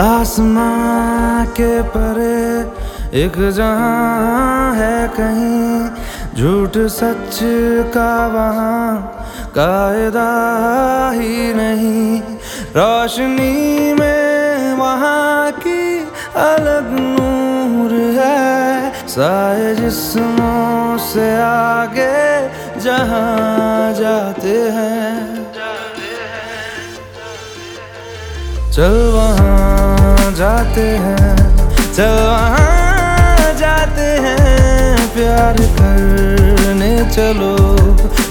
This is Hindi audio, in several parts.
आसमां के परे एक जहाँ है कहीं झूठ सच का वहाँ कायदा ही नहीं। रोशनी में वहाँ की अलग नूर है साए जिस्मों से आगे जहाँ जाते हैं। चल वहाँ जाते हैं चल वहाँ जाते हैं, प्यार करने चलो।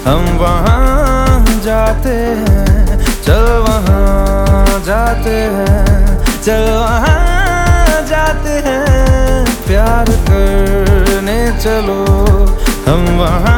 हम वहाँ जाते हैं चल वहाँ जाते हैं चल वहाँ जाते हैं, प्यार करने चलो। हम वहाँ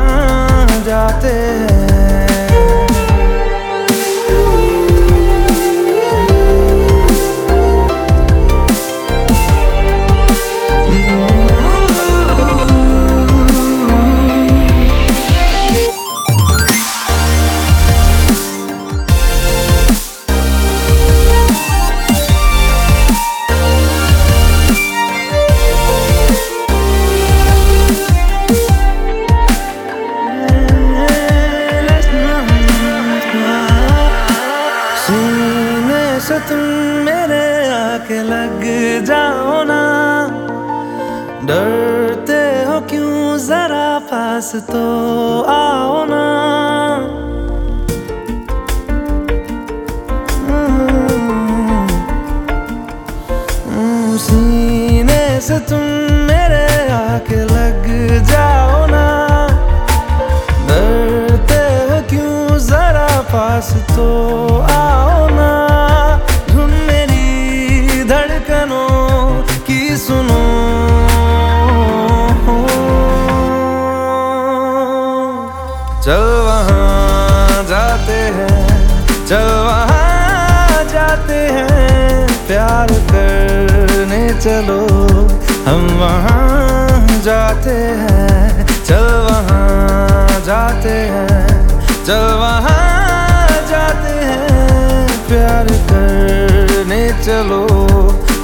जाओ ना। डरते हो क्यों? जरा पास तो आओ ना। हम्म, से तुम मेरे आके लग जाओ ना। डरते हो क्यों? जरा पास तो धड़कनों की सुनो। चल वहाँ जाते हैं, चल वहाँ जाते हैं, प्यार करने चलो। हम वहाँ जाते हैं, चल वहाँ जाते हैं, चल वहाँ जाते हैं, प्यार करने चलो।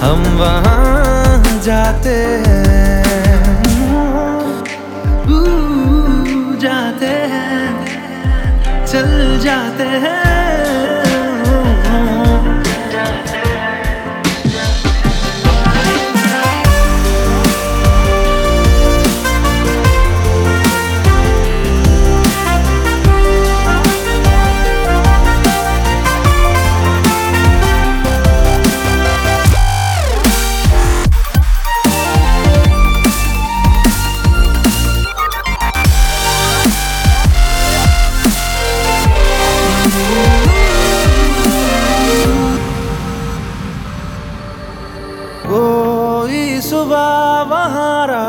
हम वहाँ जाते हैं।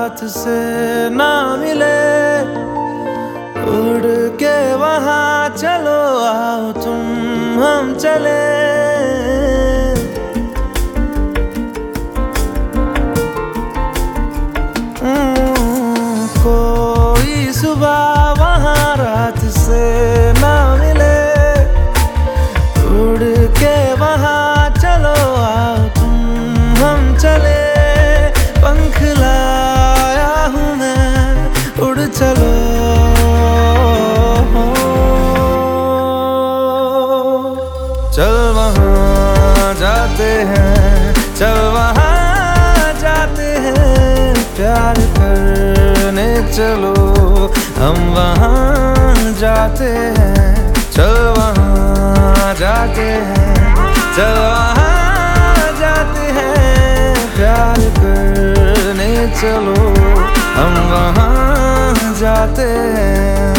रात से ना मिले। उड़ के वहाँ चलो आओ तुम हम चले। हम्म, कोई सुबह वहाँ रात से ना मिले। उड़ के जाते हैं। चल वहाँ जाते हैं। प्यार करने चलो। हम वहाँ जाते हैं। चल वहाँ जाते हैं। चल वहाँ जाते हैं। प्यार करने चलो। हम वहाँ जाते हैं।